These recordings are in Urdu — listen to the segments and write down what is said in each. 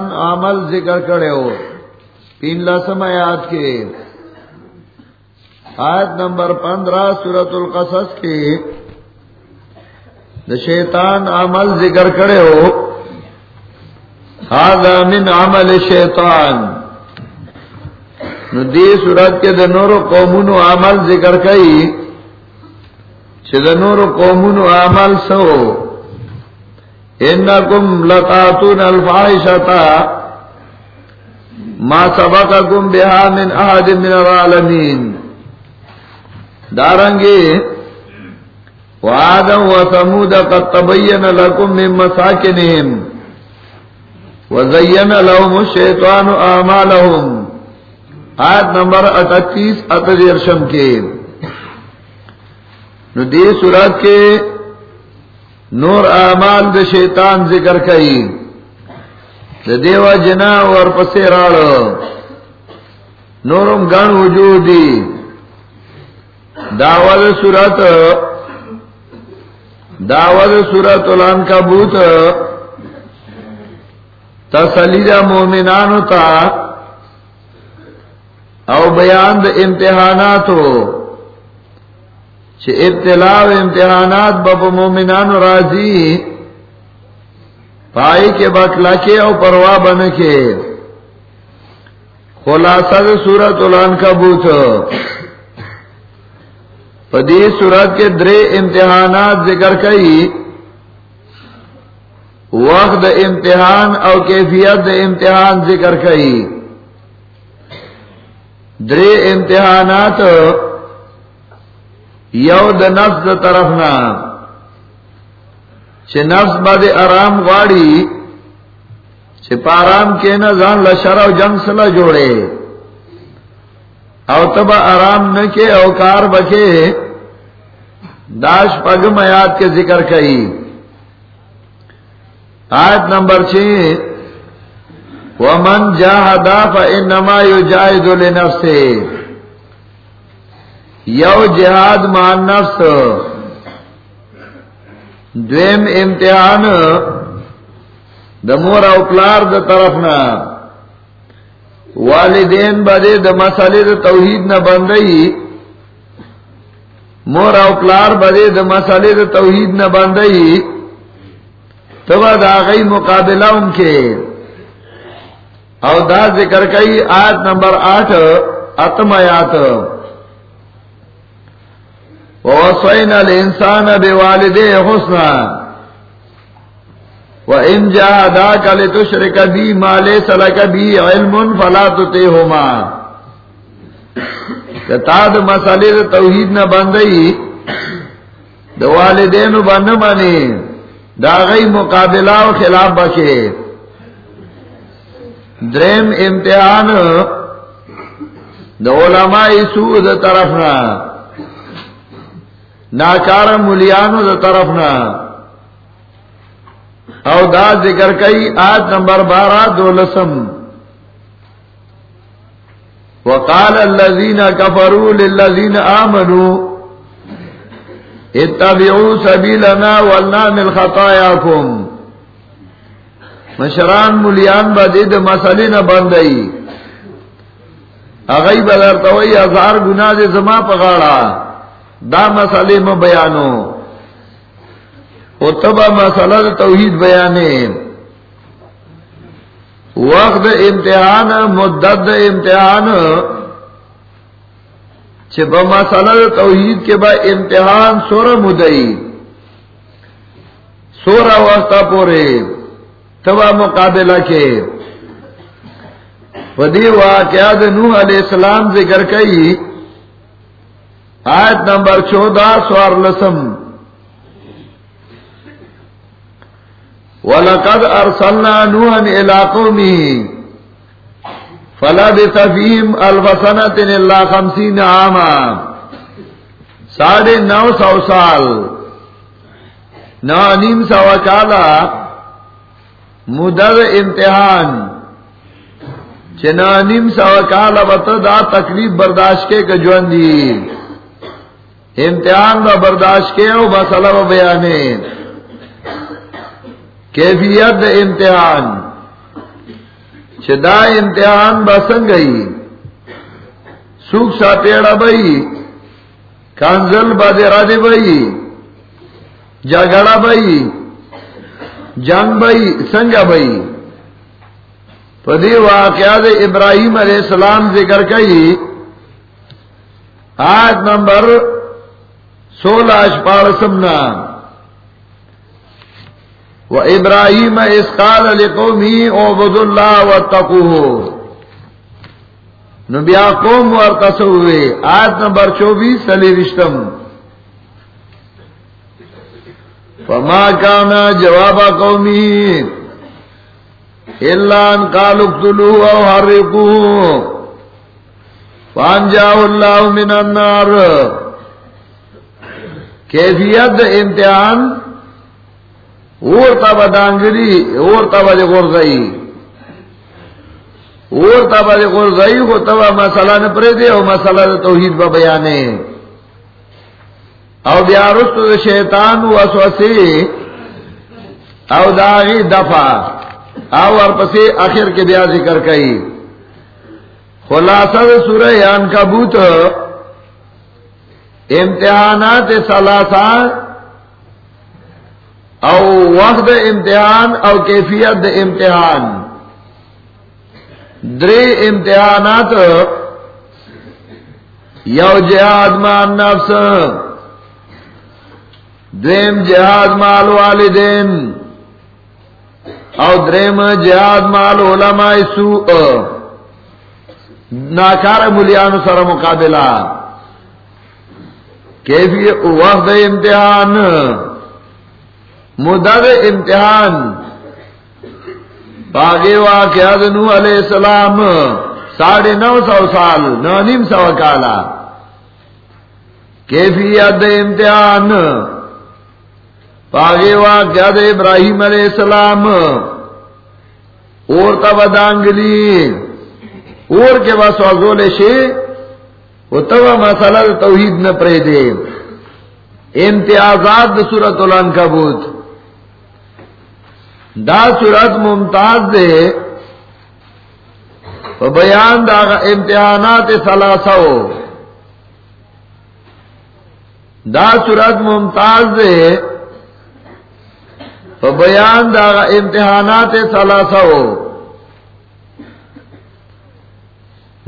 عمل ذکر کرے ہو۔ تین لسم آیات کے۔ آیت نمبر پندرہ سورت القصص کے۔ شیطان عمل ذکر کرے ہو۔ من عمل شیطان۔ دی صورت کے دا نور قومون عمل ذکر کئی، چھ دا نور قومون عمل سو۔ انکم لقاتون الفائشتا ما سبقکم بها من احد من العالمین۔ دارنگی وآدم وثمود قد تبین لکم من مساکنهم وزین لهم الشیطان آمالهم آیت نمبر اٹھتیس اتجرشم کے نو دی صورت کے نور اعمال د شیطان ذکر کئی. د دیو جنا اور پسے راڑ. نورم گن وجودی. داود صورت داود صورت الان کا بوت تسلید مومنانو تا او بیان د امتحاناتو. چھ ابتلاء و امتحانات بب مومنان راضی پائی کے بکلا کے او پروا بن کے خلاصہ سورت الان کا بوت پدی سورت کے درے امتحانات ذکر کئی. وقت امتحان او کیفیت امتحان ذکر کئی. درے امتحانات یو د نفس د طرف نا چې نفس باندې آرام غواړي چې پارام کې نه ځان لشر او جنگ سره جوړي او تبا آرام نه کې او کار بکې داش پغم آیات کے ذکر کئی آیت نمبر چھ ومن جاہدا فإنما يجاهد لنفسه. یو جہاد مان نفس۔ دویم امتحان د مور او پلار د طرفنا والدین بده د مسالې د توحید نه بندي۔ مور او پلار بده د مسالې د توحید نه بندي۔ تبا دا غي مقابله هم کې۔ او دا ذکر کوي آیت نمبر 8 اتم آیات ووصينا الإنسان بوالديه حسنا. وإن جاهداك لتشرك بي ما ليس لك بي علم فلا تطيهما کتا د مسالې د توحید نه باندې د والدینو باندې باندې دا غي مقابله او خلاف بکې دریم امتحان د علماء سو د طرفنا. ناکار ملیانو دا طرفنا. او دا ذکر کئی آج نمبر بارہ دولسم وقال الذين كفروا للذين آمنوا اتبعوا سبيلنا ولنعمل خطاياكم مشران ملیان با دید مسئلے نہ بندئی. اغیب الارتوئی ازار گناہ دے زما پغاڑا. دا مسئلے میں بیانو. او تبا مسئلہ توحید بیانے. وقت امتحان مدد امتحان. چھ با مسئلہ توحید کے با امتحان سورہ مدئی سورہ وقتا پورے. تبا مقابلہ کے. ودی واقعات نوح علیہ السلام ذکر کئی. آیت نمبر چودہ، سوار لسم۔ وَلَقَدْ أَرْسَلْنَا نُوحًا إِلَىٰ قَوْمِهِ فَلَبِثَ فِيهِمْ أَلْفَ سَنَةٍ إِلَّا خَمْسِينَ عَامًا۔ ساڑھے نو سو سال۔ نو نیم سو کالا۔ مدر امتحان۔ چنا نیم سو کالا بتا دا تکلیف برداشت کے کجوندی امتحان با برداشت کے او مسئلہ با بیانے کیفیت دا امتحان. چدا امتحان بسن گئی سوکھ سا پیڑا بئی. کانزل بادے رادے بئی. جگڑا بئی. جنگ بئی، سنگا بئی. پدی واقعات ابراہیم علیہ السلام ذکر کئی. آج نمبر سولہ اشپار سمنا. وہ ابراہیم اسقال علی قومی او بد اللہ و تقو نبیا قوم اور تصوے آج نمبر چوبیس علی رشتم. فما کانا جواب قومی اللہ ان کالک او ہر پان جا اللہ من النار. کیفیت امتحان، اور تب ڈانگری اور تب غرزائی اور تب غرزائی کو تب مسئلہ نے پرے دے اور مسئلہ توحید با بیانے۔ او بیا رست شیطان وسوسے، او داغی دفع۔ او ورپسے آخر کے بیا ذکر کئی۔ خلاصہ سورہ یان کبوت امتحانات سلاسا او وقت امتحان او کیفیت امتحان. درے امتحانات یو جہاد مان نفس دریم جہاد مال والدین، او دریم جہاد مال علماء سوء. ناکار ملیان سر مقابلہ کیفی وقت امتحان، مدد امتحان. باغی واقعات نو علیہ السلام ساڑھے نو سو سال، نو نیم سو کالا. کیفیت امتحان. باغی واقعات ابراہیم علیہ السلام اور تب دانگلی اور کے بس وزول شے وہ تو مسئلہ توحید نہ پرے دے۔ امتیازات سورت الان کا بوت دا سورت ممتاز دے۔ بیان دا امتحانات سلاسو دا سورت ممتاز دے۔ بیان دا امتحانات سلاسو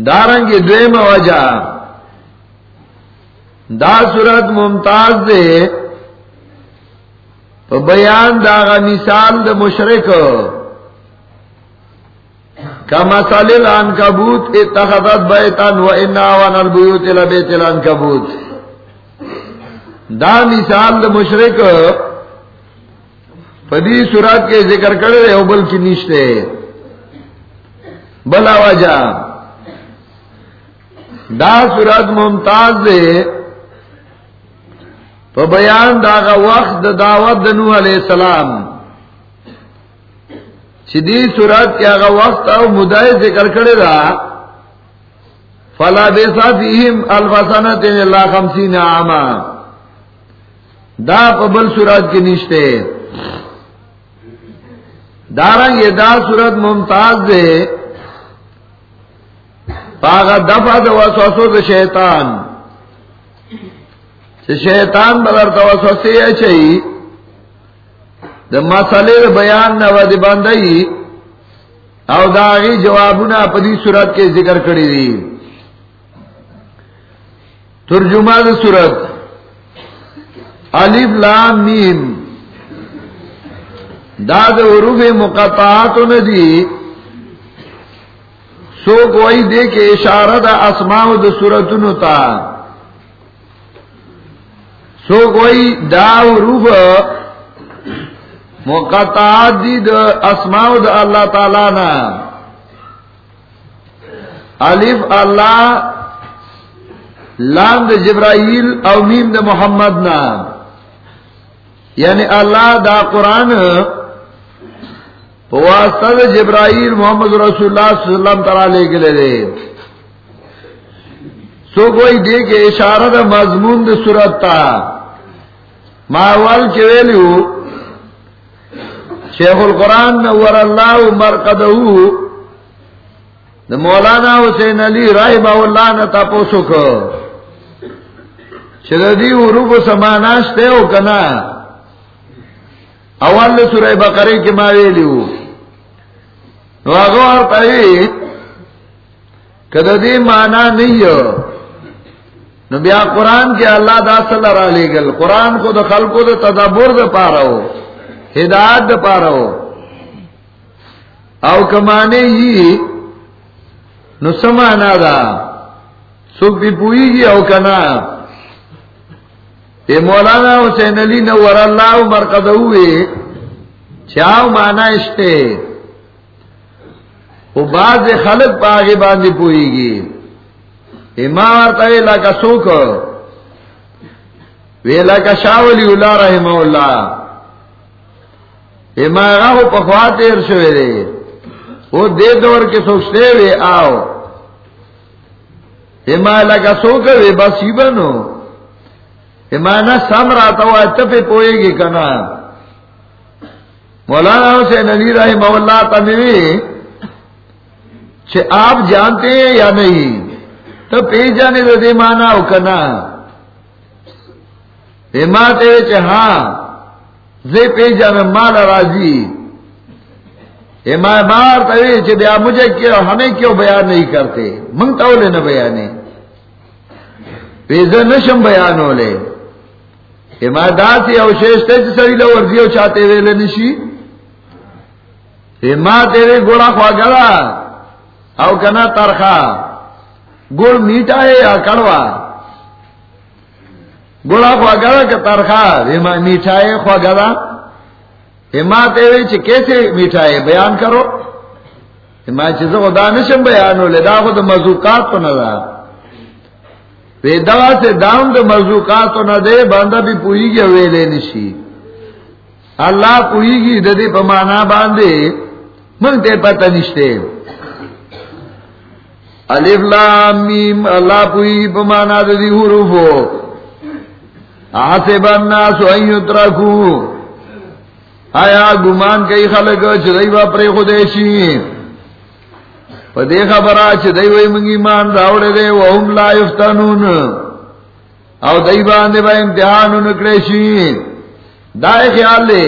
دارنگی دویم وجہ۔ دا صورت ممتاز دے۔ بیان داغا مثال دا مشرک۔ کا مسال الان کبوت اتخذت بیتن و اناوان البیوت لبیت الان کبوت دا مثال دا مشرک پدی صورت کے ذکر کرے رہے ہو بل کی نشتے۔ بلا وجہ۔ دا صورت ممتاز دے۔ تو بیان داغا وقت دا دعوت دنو علیہ السلام. چدی صورت کیا آگا وقت او مدائے ذکر کرے دا فلا بیسا فیہم الفسانت اللہ خمسین عاما. دا پبل صورت کی نشتے دارنگ یہ دا صورت ممتاز دے پاگا دفع دا وسوسو دا شیطان. شیطان بغیر دا وسوسی ہے چاہی دا مسئلے دا بیان نوا دی بندئی او دا آگی جوابونا پدی صورت کے ذکر کری دی. ترجمہ دا صورت علیف لام میم. دا دا عروف مقطعاتو ندی سو کوئی دے کے اشارہ دا اسماء دا سورتن تا. سو کوئی دا روف مقطعات دی دا اسماء دا اللہ تعالی نا۔ الف، اللہ، لام دا جبرائیل او میم دا محمد نا۔ یعنی اللہ دا قرآن واسطہ جبرائیل محمد رسول اللہ صلی اللہ علیہ وسلم تعالی لے کے لے دے۔ سو کوئی دے کے اشارہ دا مضمون دا صورت تا۔ ماوال کے ویلیو شیخ القرآن نور اللہ مرقدہو مولانا حسین علی رائے با اللہ نے تپوسو کو چردی عروب سماناشتے ہو کنا اول سورہ بقرے کی ماویلی ہو۔ نواغوار پہی کدی مانا نہیں ہو نو بیا قرآن کے اللہ دا صلی اللہ علیہ گل. قرآن کو دخل کو دو تدبر دے پا رہا ہو ہدایت دے پا رہا ہو او کمانے ہی نو سمانا دا. سوک بھی پوئی گی او کنا. اے مولانا حسین علی نور اللہ مرکز ہوئے. چاو مانا اشتے. وہ بعض خلق پا آگے باندھی پوئی گی. امام تیلا کا سوک ویلا کا شاولی اللہ رحمہ اللہ امام پخوا تیر شوے دے وہ دے دور کے سوچتے ہوئے آؤ ہمالا کا سو کر بس ہی بنو. ہمانا سم رہا تھا تپے پوئے گی کنا مولانا سے نلی رہے مولا تنوی آپ جانتے ہیں یا نہیں؟ تو پی جانے دو دے مانا ہو کنا۔ ہما تے ہاں زے پی جانا مالا راضی۔ مار تو بیا مجھے کیوں، ہمیں کیوں بیان نہیں کرتے؟ منگتا ہو لے نہ بیانے۔ پیز نشم بیان ہو لے۔ داسی اوشیش تے سڑی لو ورزیو چاہتے ہوئے لے نشی۔ اے ماں تیرے گوڑا خواہ گلا او کنا ترخا۔ گڑ میٹھا ہے یا کڑوا؟ گوڑا خواہ گلا کہ ترخا؟ میٹھا ہے خواہ گلا ہما تیرے چ کیسے میٹھا ہے بیان کرو۔ ہما چیز کو دانشم بیان ہو لے دا خود مزوقات تو نہ وے دوا سے دام تو مزوقات تو نہ دے باندھا بھی پوئی گی وے لے نشی۔ اللہ پوئی گی ددی پمانا باندھے منگتے پتہ نشتے۔ الف لام میم، اللہ پوئی پمانا ددی حروف ہو آسے بننا سو اترکو آیا گمان کئی خلق چدئی با پری خودشی پا دے خبرا چدئی وی منگی مان راوڑے دے وهم لا یفتنون. او دئی باندے با امتحانو نکڑیشی دائے خیال لے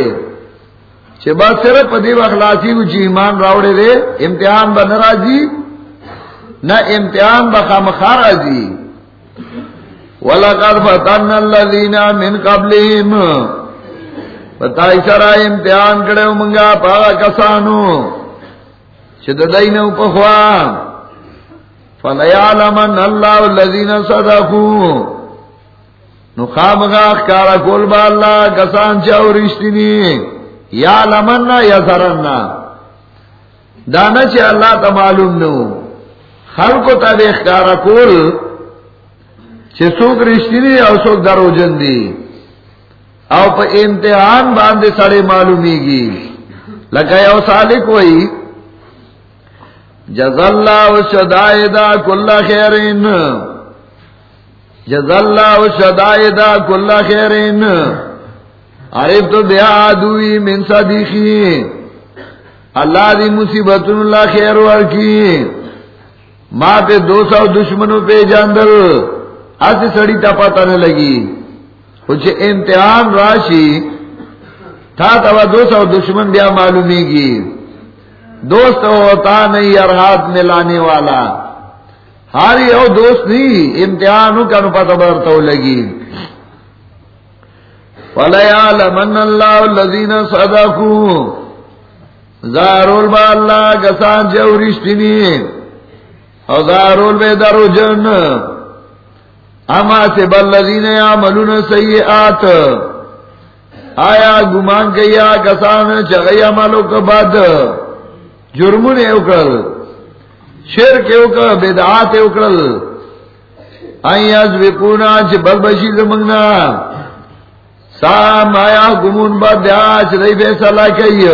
چھ با صرف پا دے اخلاصی کو ایمان راوڑے دے، امتحان با نراجی نہ امتحان با خامخار آجی وَلَقَدْ فَتَنَّ الَّذِينَ مِنْ قَبْلِهِمْ. بتائی سرا امتحان کرے منگا پا کسانو شد دینو پخوا فلیعلمن اللہ الذین صدقو نو خامگا اخکارا کول با اللہ کسان چاو رشتینی یا لمن یا سرن. دانا چا اللہ تا معلوم نو خلقو تا دے اخکارا کول چھ سوک رشتینی او سوک درو جندی او پا امتحان باندے سڑے معلومی گی لگا او سالک وئی جز اللہ شدائدہ کل خیرین. جز اللہ شدائدہ کل خیرین. عرف تو بیا آدوی من صدیقی. اللہ دی مصیبت اللہ خیر ورکی. ماں پہ دو سو دشمنوں پہ جاندل۔ ایسے سڑی تا پتہ نہ لگی۔ کچھ امتحان راشی۔ تھا تو دو سو دشمن بیا معلومی گی دوست ہوتا نہیں ارحات میں لانے والا۔ ہاری او دوست نہیں امتحان کا نو پتہ برتا لگی۔ فلیعلمن اللہ الذین صدقوا۔ زارول با اللہ کسان جو رشتنی او زارول بے درو جن. اما سے بلدین یا ملون سیئات. آیا گمان کیا کسان چگئی عملو کا بد بعد جرمون اوکل شرک اوکل بدعات اوکل آئی از وکونا چھ بل بشی زمانگنا. سام آیا گمون با دیا چھ دی بیسالا کئی.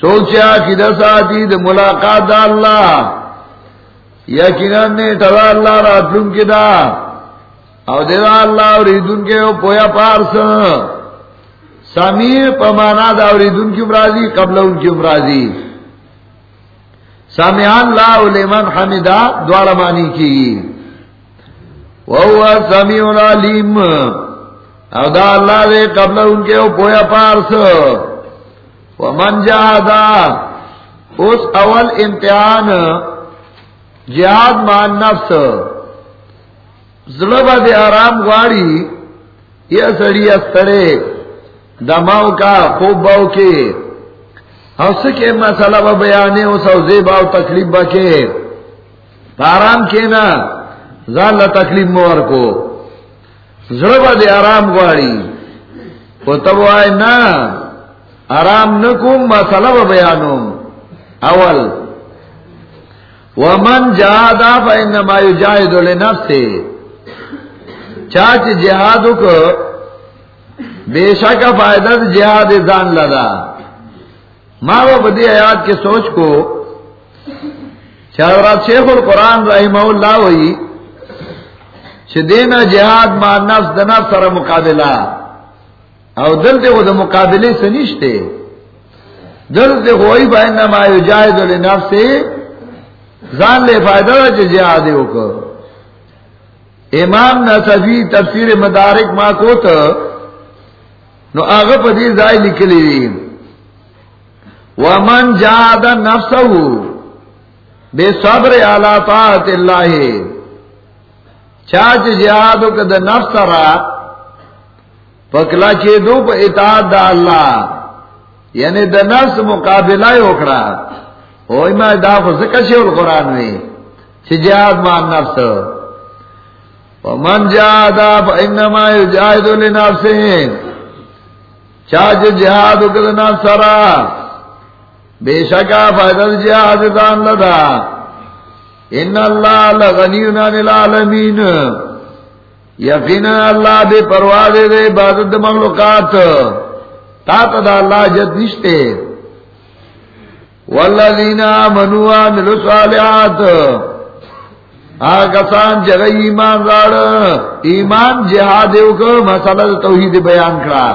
سوچیا کی دساتی دا ملاقات دا اللہ، یقیناً نے ٹلا اللہ راتلون کے دا۔ او دے دا اللہ اور عیدون کے پویا پارس۔ سمیر پمانا دا اور عیدون کی امراضی قبل ان کی امراضی سامیان لا لمن حمدہ دوڑ مانی کی۔ وہ سمیع العلیم او دا اللہ دے قبل ان کے پویا پارس۔ ومن جہادا اس اول امتحان، جہاد مان نفس ظلم دے آرام گواڑی، یہ سڑی استڑے دماؤ کا خوب باؤ کے ہس کے مسئلہ و بیانے، اس اوزے باؤ تکلیف بکے آرام کے نا، زال تکلیف مور کو ضرب دے آرام گواڑی، وہ تب آئے نا آرام نکم مسئلہ و بیانوم اول، ومن جہادا فإنما يجاہد لنفسه. چاچ جہاد کو بے شک فائدہ جہاد زان لدا. ماں و بدی آیات کے سوچ کو شہرات شیخ القرآن رحمہ اللہ ہوئی دینا جہاد ما نفس دنا سر مقابلہ. او دل دے وہ مقابلے سے نشتے دل دے ہوئی بہن نما جائز نفس سے زان لے فائدہ جہاد کو امام نصفی تفسیر مدارک ما کو تو نو آغا پدی زائی لکلی ومن جاد نفسه بے صبر علا طاعت اللہ چاچ جہاد کا نفس را پکلا چے دو پا اطاعت دا اللہ۔ یعنی دا نفس مقابلہ اکڑا۔ اوئی ما دا فزکا شے القرآن میں چھ جہاد مان نفس۔ ومن جہادا فا انما یجاہدو لنفسین چاچ جہاد کا دا نفس را بے شکا فائدہ جہاد دان لدا۔ ان اللہ لغنی عن العالمین یقین اللہ بے پرواہ دے دے، عبادت مخلوقات۔ تا تدا اللہ جد نشتے۔ والذین آمنوا عملوا الصالحات۔ آگسان جگئی ایمان دار ایمان جہادیو کو مسئلہ توحید بیان کرا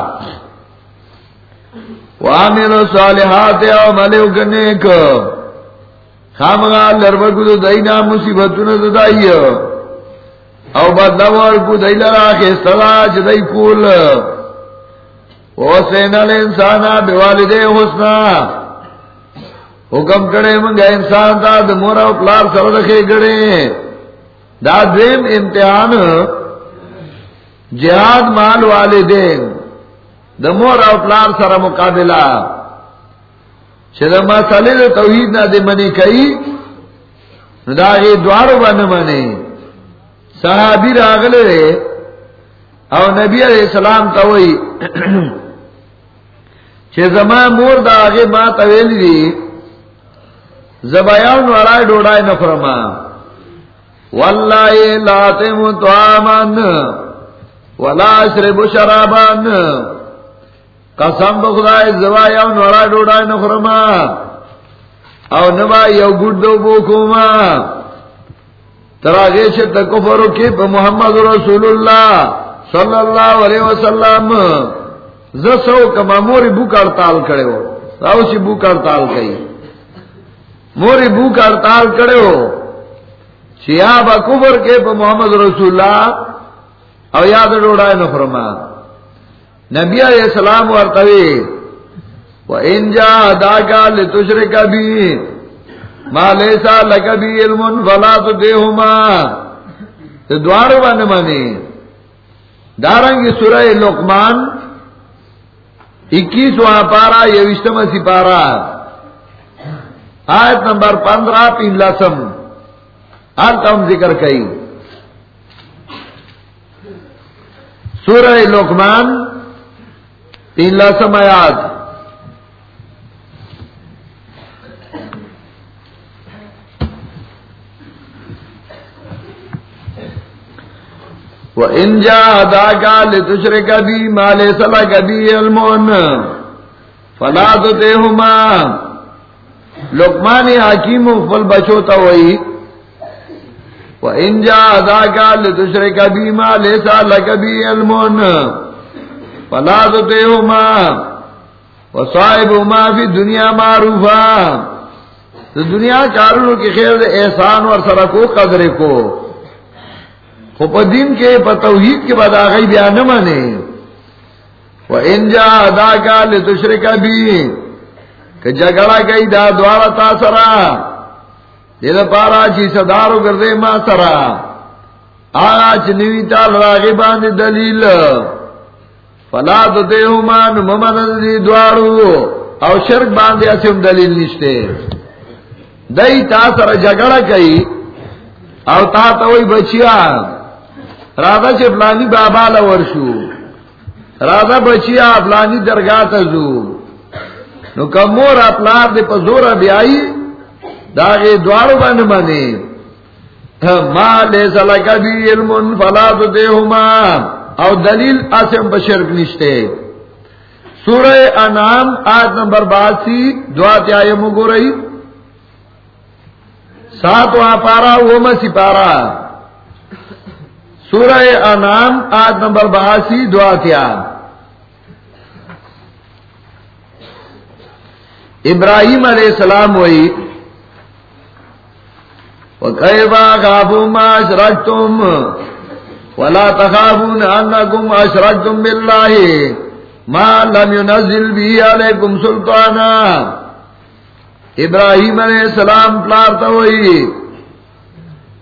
وعملوا الصالحات او ملیو کنیک خامغا لربکو دو دینا مصیبتون دو دائی۔ او بدلور کو دی لرا خیستلا جدائی کول وسین الانسانا بوالدے حسنا. حکم کرے منگا انسان تا دا مورا و پلار سر رکھے گڑے. دا دیم امتحان جہاد مال والدین دا مورا و پلار سر مقابلہ. مسئلے توحید نہ دے منی کئی داغے دوار بن منے صحابی راگلے رے او نبی علیہ السلام توئی چھ زمان مور دا آگے ماں تویلی دی، زبایان ورائی ڈوڑائی نفرما واللہ لاتم توامن ولا شرب شرابان قسم بخدای زوا یو نورا ڈوڑای نخرما او نبا یو گڈو بوکوما تراغی شد کفرو کی پا محمد رسول اللہ صلی اللہ علیہ وسلم زسو کما موری بوک ارتال کڑے ہو. راوشی بوک ارتال کئی. موری بوک ارتال کڑے ہو. چیا با کفر کے پا محمد رسول اللہ او یاد ڈوڑای نخرما نبی علیہ السلام ورطوی. و انجا دا کا لتشر کبھی ما لیسا لکبی علم فلا تو دے تو دوار بن منی دارنگی سورہ لقمان اکیس وہاں پارا یہ وشتم سی پارا. آیت نمبر پندرہ پین لسم ہر ذکر کئی. سورہ لقمان تین لاسم آیات. وہ انجا ادا کا لتشر کبھی مالے سلا کبھی المون فلا تو تے ہوما لکمانی حکیم فل بچوتا وہی وہ انجا ادا کا لتشر کبھی مالے سلا کبھی المون فلا تو ماں وہ صاحب بھی دنیا معروفا۔ تو دنیا کارونوں کی خیر احسان اور سرا کو قدرے کو۔ خوب دین کے توحید کے بعد آگئی بیان نہ مانے وہ انجا ادا کا لے دوسرے کا بھی کہ جگڑا گئی دا دوارا تا سرا یہ پارا چی سدارو کر ماں سرا آج نوی تال راگی باندھ دلیل. فلا تو دے مان ممن دی دوارو او شرک باندھے اسم دلیل نشتے دئی تا سر جگڑا کئی او تا تو بچیا رادا سے فلانی بابا لورشو رادا بچیا فلانی درگاہ تزو نو کمور اپلار دے پزور بیائی داغے دوارو بن بنے ما لے سلا کبھی علم فلا تو دے او دلیل آسم بشرک نشتے سورہ انعام آیت نمبر باسی دعا تیائی مگو رہی سات وہاں پارا وہ مسی پارا سورہ انعام آیت نمبر باسی دعا تیا ابراہیم علیہ السلام وہی وَكَيْفَ خَافُوا مَا أَشْرَكْتُمْ؟ وَلَا تَخَافُونَ أَنَّكُمْ أَشْرَكْتُمْ بِاللَّهِ ما لم ابراہیم علیہ السلام پلارتا ہوئی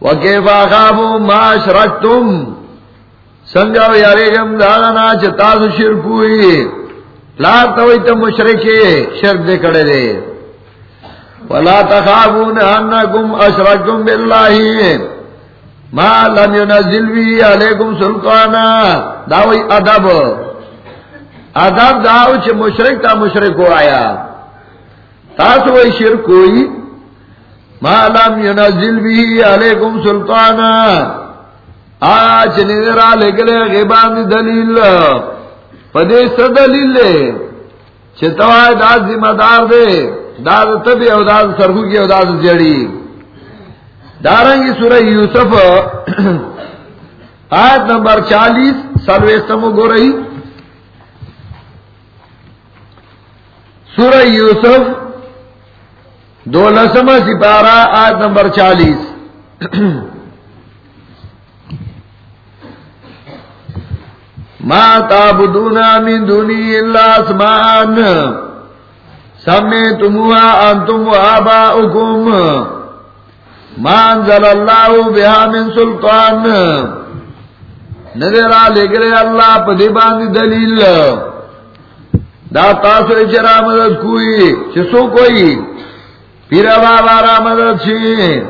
وکیفا خوابو ما شرکتم سنگاو یارے گم دانا چتاسو شرک ہوئی. پلارتا ہوئی تم شرک دے کڑے دے. ولا تخافون انکم اشرکتم باللہ. ما لم ينزل بھی علیکم سلطانا. داوئی ادب. آداب داؤ چ مشرق تا مشرق کو آیا. تاس وہی شر کوئی مالام ینزل بھی علیکم سلطانا. آج نظرا لگلے غیبان دلیل. پدے سر دلیل لے. چتوائے داد ذمہ دار دے. داد تبی او داد سرگو کی او داد جڑی دارنگی سورہ یوسف. آیت نمبر چالیس سلویستمو گو رہی سورہ یوسف. دو لسم سپارہ آج نمبر چالیس۔ ماں تابدون من دونی اللہ اسمان۔ سمے تمہا انتم و آبا حکم مانزل اللہ بہا من سلطان۔ نظر نظرہ لگرے اللہ پدی باندی دلیل۔ دا تاسو چرا مدد کوئی، چسو کوئی۔ پیرا بابا را مدد چی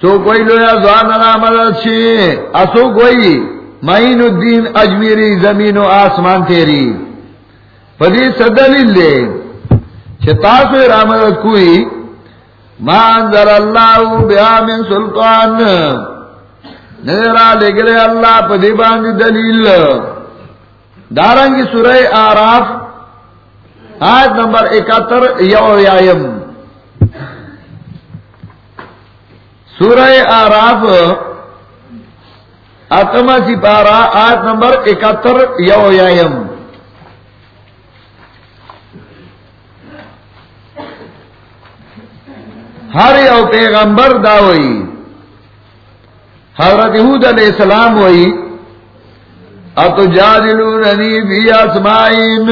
سو کوئی لویا زوان را مدد چی اسو کوئی معین الدین اجمیری زمین و آسمان تیری۔ پدی سدلیل لے چھ تاسو را کوئی۔ ما انزل اللہ بیا من سلطان۔ نظرہ لگلے اللہ پدی باندی دلیل۔ دارنگی سورہ آراف آج نمبر اکہتر یو یایم سورہ آراف اتما سپارہ آج نمبر اکہتر یو یایم ہر یو پیغمبر دا ہوئی، حضرت حود علیہ السلام ہوئی اتو جادلوننی بی اسمائن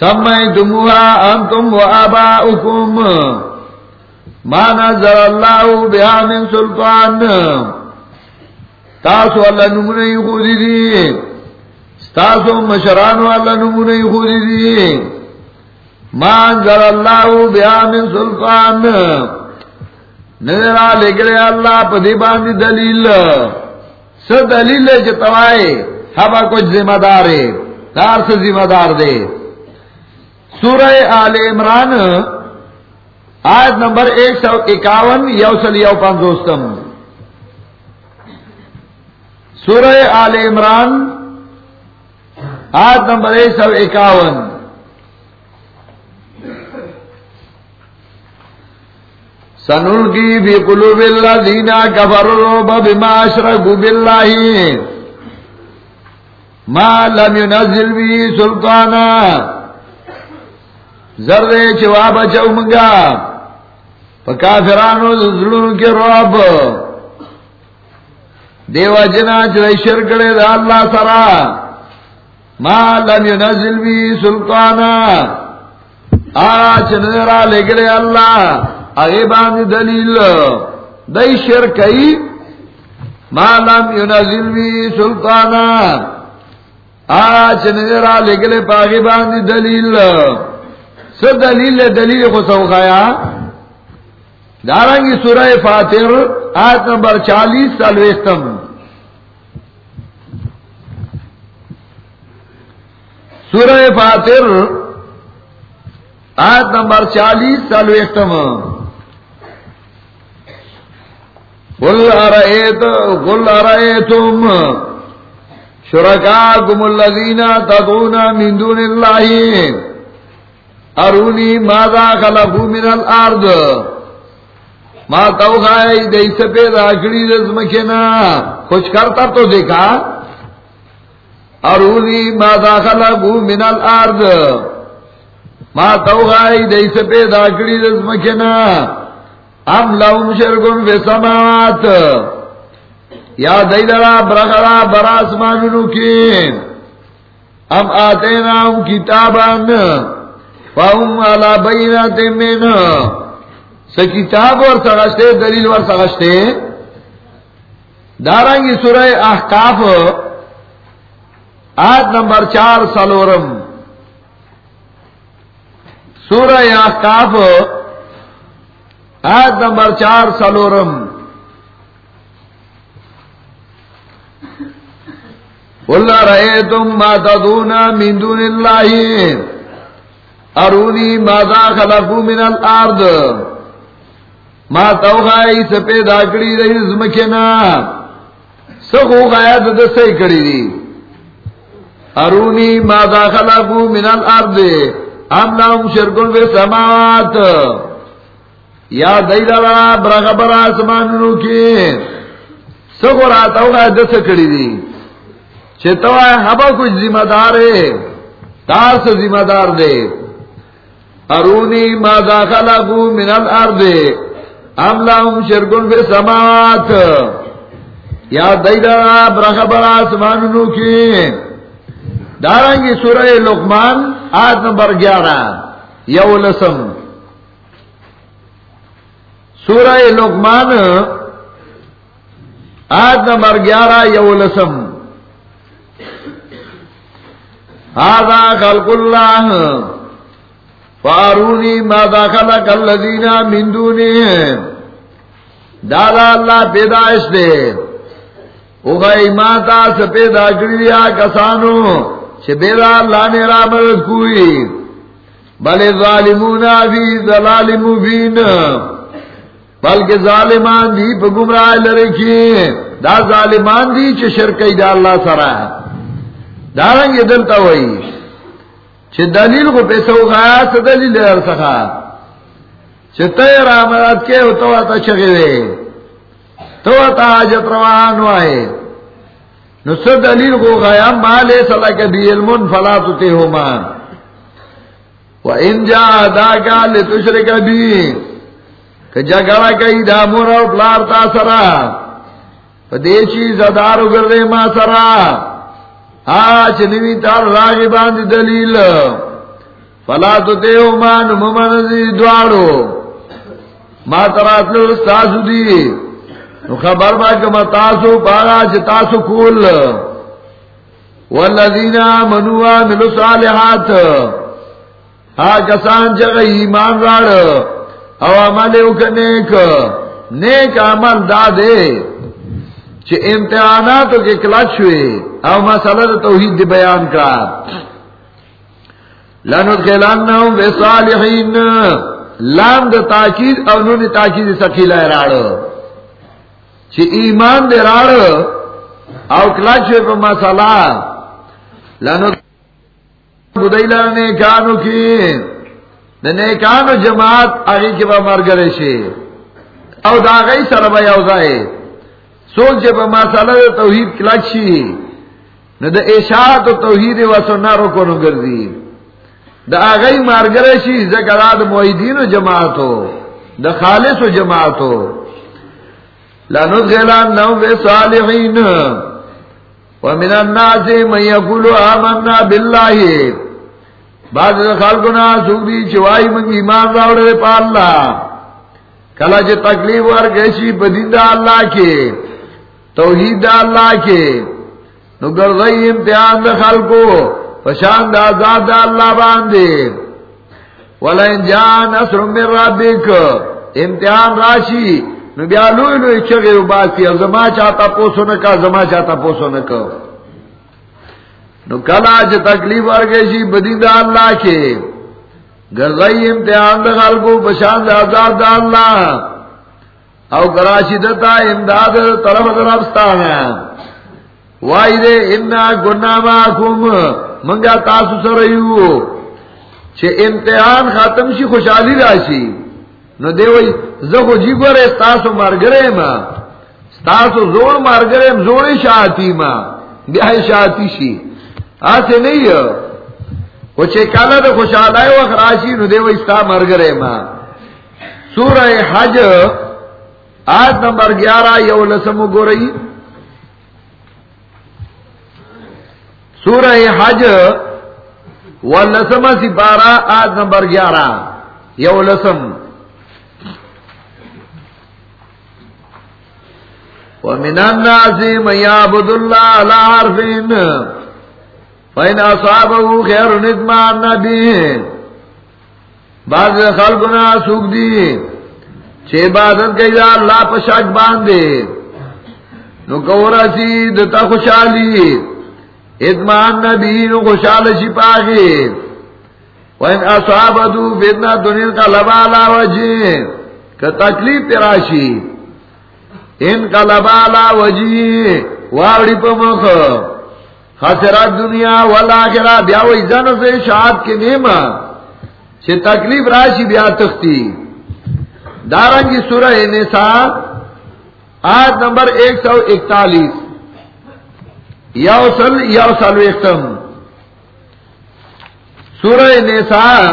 سمئی تمہا انتم و آباؤکم۔ ما نظر اللہ بها من سلطان. تاسو اللہ نمونی خودی دی تاسو مشرانو اللہ نمونی خودی دی ما نظر اللہ بها من سلطان. نظر آلے اللہ پا دی باندی دلیل سر دلیل. ہے جو توائے ہوا کچھ ذمہ دار ہے دار سے ذمہ دار دے سورہ آل عمران آیت نمبر ایک سو اکاون، یوسل یو پانچوستم سورہ آل عمران، آیت نمبر ایک سو اکاون۔ سنل کی بھی کلو بلا دینا کبر بما اشرکوا باللہ۔ ما لم ينزل به سلطانا۔ زرد چوا بچو منگا۔ کافرانو زلون کے روب دیو جنا چل شرکڑے دا اللہ سرا۔ ما لم ينزل بی سلطانا۔ آج نظرہ لگلے اللہ۔ اغیبان دلیل۔ دی شرکئی ما لم ينزل بی سلطانا۔ آج نظرہ لگلے پاغیبان دلیل۔ سر دلیل دلیل کو سوکھایا دارنگی سورہ فاتر، آیت نمبر چالیس سالویستم سورہ فاتر، آیت نمبر چالیس سالویستم قل ارائیت، قل ارائیتم. شرکاکم اللذین تدون من دون اللہ. ارونی ماذا خلقو من الارض؟ ما تو خائی دئی سپید آکڑی رزمکینا کچھ کرتا تو دیکھا؟ ارونی ما داخل من الارض؟ ما تو خائی دئی سپید آکڑی رزمکینا ام لهم شرکن فی سماوات یا دئی لرا برغرا براسمانونو کی. ام آتینا ام کتابان. فهم علا بینات من کتاب اور سگشتے دلیل اور سگشتے دارنگی سورہ احکاف آج نمبر چار، سالورم۔ سورہ احکاف آج نمبر چار، سالورم۔ اللہ رہے تم ماتا دونا مندون اللہ ارونی مادا خلقو من الارض؟ ما تو غائی سپید آکڑی رہی زمکینا؟ سخو غایا دا سی کڑی دی؟ ارونی ما داخلقو من الارد ام لهم شرکن بے سماوات یا دیلارا برغبر آسمانونو کی سخو راتا غایا دا سی کڑی دی؟ چھتو آئے حبا کچھ ذمہ دار ہے تار سے ذمہ دار دے۔ ارونی ما داخلقو من الارد ام لهم شرکن فی سماوات یا دیدارا برخبر آسمانونو کی دارنگی سورہ لقمان آیت نمبر گیارہ. یو لسم. سورہ لقمان آیت نمبر گیارہ یو لسم. آدھا خلق اللہ. فارونی ما داخلہ کل مندونی دادا اللہ پیدائش دے۔ اگئی ماتا سے پیدا کریا کسانو چھ بیدا اللہ نے رامرد کوئی۔ بلے ظالمون فی ظلال مبین۔ بلکہ ظالمان دی پا گمراہ لرکی۔ دا ظالمان دی چھ شرکی دا اللہ سرا۔ دارنگی دلتا ہوئی۔ چھ دلیل کو پیسو گایا سے دلیل در سخا چھ تیر آمدت کے ہو تو آتا چگے تو آتا حاجت روان وائے نو سو دلیل کو گایا مالے صلا کے بھی علمون فلا تتے ہو مان و ان جا دا کا لتشرک بھی کہ جگڑا کئی دا مورا پلار تا سرا. پدیشی زدارو گردے ما سرا. آج نوی تار راغی باندی دلیل. فلا تو تیو مان ممن دی دوارو. ما ترات لو استاسو دی. نو خبر با کما تاسو پاگا چھ تاسو کول. والذین آمنوا ملو صالحات. ہا کسان چھ ایمان راڑ. او عمل اکنیک نیک عمل دا دے. چھ امتحاناتو کے کلچ ہوئے او مسئلہ توحید دی بیان کا لانو لندخلنہم بے صالحین لام دا تاکید او نون تاکید سکیلہ راڑو چھ ایمان دے راڑو او کلچ ہوئے پا مسئلہ لندخلنہم بدیلہ نیکانو کی. دا نیکانو جماعت آگی کی با مرگرے شے او دا سر با یوزائے سوچ جب مسالہ توحید کلچی نہ دا اشاعت و توحید و سنارو کو نو گردی۔ دا آغای مارگرشی زکرات موحدین و جماعتو۔ دا خالص و جماعت ہو جماعتو لندخلن نو بے صالحین۔ ومن الناس من يقول آمنا بالله بعض خلقنا سوگی چوائی من ایمان راوڑے پا اللہ۔ کلا چه تکلیف ورگشی بدین دا اللہ کے۔ توحید دا اللہ کے۔ نو گرزئی امتحان دا خلقو، پشان دا ذات دا اللہ باندے۔ ولین جان اثر من ربک، امتحان راشی، نو بیا لوی لوی چگه و باسی او زما چاہتا پوسو نکا زما چاہتا پوسو نکا۔ نو کلا چه تکلیف ورگشی بدین دا اللہ کے۔ گرزئی امتحان دا خلقو، پشان دا ذات دا اللہ۔ او کراشی دتا امداد طرف طرفستانا وائی دے انا گنا ماکم منگا تاسو سریو چھے امتحان ختم شی خوشحالی راشی. نو دے وئی زخو جی گورے ستاسو مرگرے ما. ستاسو زور مرگرے زوری شاعتی ما. بیائی شاعتی شی. آسے نہیں ہے وہ چھے کالا دے خوشحالائی وقت راشی، نو دے وئی ستا مرگرے ما. سورہ حج آج نمبر گیارہ یو لسم گو رہی سورہ حج و لسم سی بارہ آج نمبر گیارہ۔ یو لسم۔ ومن الناس من يعبد الله على حرفين فإن أصابه خير بعض خلقنا سوک دی۔ چھ عبادت کئی دا اللہ پشاک باندے۔ نو کورا سی دتا خوشحالی اتمان نبی نو خوشحال شی پاگی وین اصحابتو فتنہ دنیا کا لبالا وجی کہ تکلیف تراشی ان کا لبالا وجی واوڑی پا مخ۔ خسرات دنیا والآخرہ بیاوی زن سے شاعت کے نیمہ۔ چھ تکلیف راشی بیا تختی۔ دارنگی سورہ نساء آیت نمبر ایک سو اکتالیس۔ یوسل یوسل اختم۔ سورہ نساء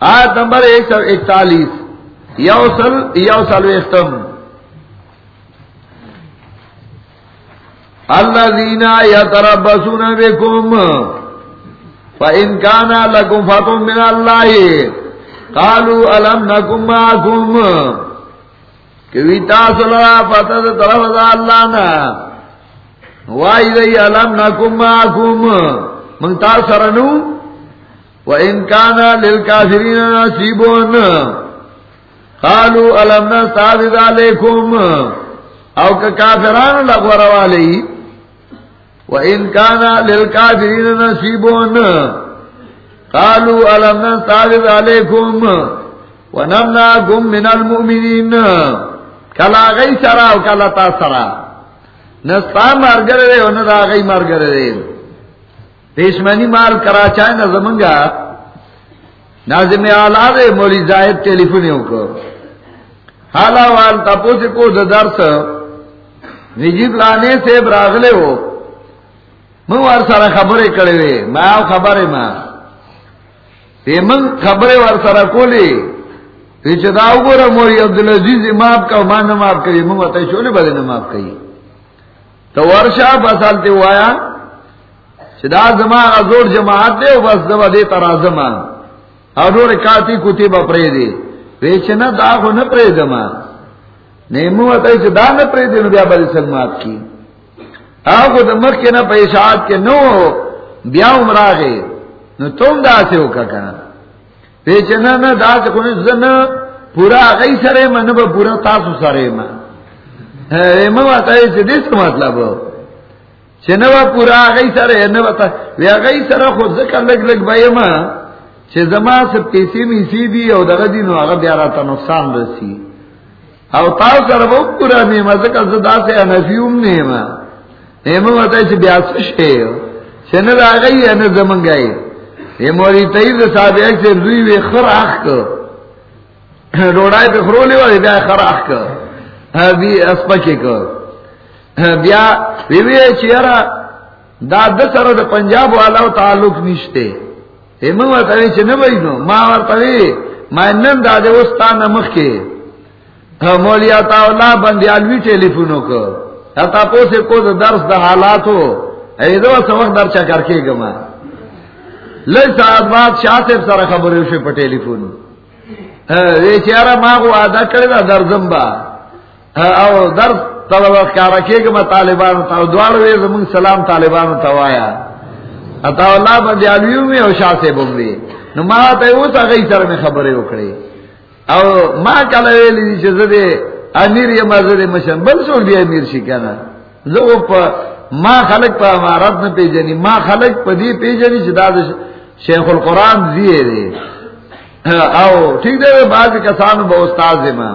آیت نمبر ایک سو اکتالیس۔ یوسل یوسل اختم۔ الذين يتربصون بكم فإن كان لكم فتح من الله قالوا ألم نكن معكم؟ کہ تاسلا فتح طرف دا اللہ نا. وائی دی علم نکم معکم من تاثرنو و ان کانا للکافرین نصیبون. قالوا علم نستعبد علیکم؟ او کہ کافران لغور والی و ان کانا للکافرین نصیبون. قالوا علم نستعبد علیکم و من المؤمنین کلا گئی سرا کلا تا سرا. نستا مار گرے رے اور نہ گئی مار گرے رے پیشمنی مال کرا چاہے نہ زمنگا. نازم آلہ دے مولی زاہد ٹیلی فونیوں کو. حالا وال تپو سے کو درس. نجیب لانے سے براغلے ہو. من وار سارا خبریں کڑے ہوئے میں آؤ خبریں ماں من خبریں وار سارا کولی چداؤ گو رہا موری عبدالعزیز معاف کا مان معاف کری منگ بتائی چولے بدے نے معاف کری تو ورشا بسالتے ہوا آیا چدا زما ازور جماعت دے بس دبا دے ترا زما ازور کاتی کتی بپرے دے ویچنا دا کو نہ پرے زما نیمو بتائی چدا نہ پرے دے نو بیا بدے سل معاف کی آگو دمک کے نہ پیشات کے نو بیا عمرہ گے نو تم دا سے ہو کا کنا پیچنا نہ دا سے زن پورا گئی سرے من پورا تاسو سرے من واتا ہے دیس مطلب۔ پورا گئی سرے تا۔ ویا گئی سرے خود ذکر لگ لگ بایما چه زما سے پیسی میسی دی او دغه دی نو نقصان رسی۔ او تاسو سره وو پورا نیمه ځکه زدا سے انفیوم نیمه نیمه وته چې بیا څه شی څنګه راغی ان زمنګای یہ موری تیز صاحب ایک سے روی وی خراخ کو روڑائی پہ خرولے والے بیا خراخ کو ہاں، بی اسپچے کو ہاں، بیا وی وی چیرا دا دس دسر دا پنجاب والا تعلق نشتے ایمو ورطوی چه نبای نو۔ ما ورطوی میں نن دادے استا نمخ کے۔ ہاں، مولی مولیا تاولا بندیالوی ٹیلی فونوں کو تاپو سے کو دا درس دا حالات ہو اے دو سمک در چکر کے گما لئی ساعت بعد شاہ سے سارا خبر اسے پہ ٹیلی فون یہ چہرہ ماں کو آدھا کرے گا در زمبا۔ ہاں، او در طلب کیا رکھے گا، میں طالبان تا دوار وے زمین سلام طالبان توایا اتا اللہ بندیالویوں میں او شاہ سے بمبے نو ما ته اوس هغه سره مې خبرې وکړې او ما کله ویلې چې زه دې امیر یم زه مشن۔ بل څوک دی امیر شي کنه زه په ما خلق په امارت نه پیژني ما خلق په دې پیژني چې دا شیخ القرآن زیه دی او ٹھیک دے، بعض کسانو با استاد دے ما۔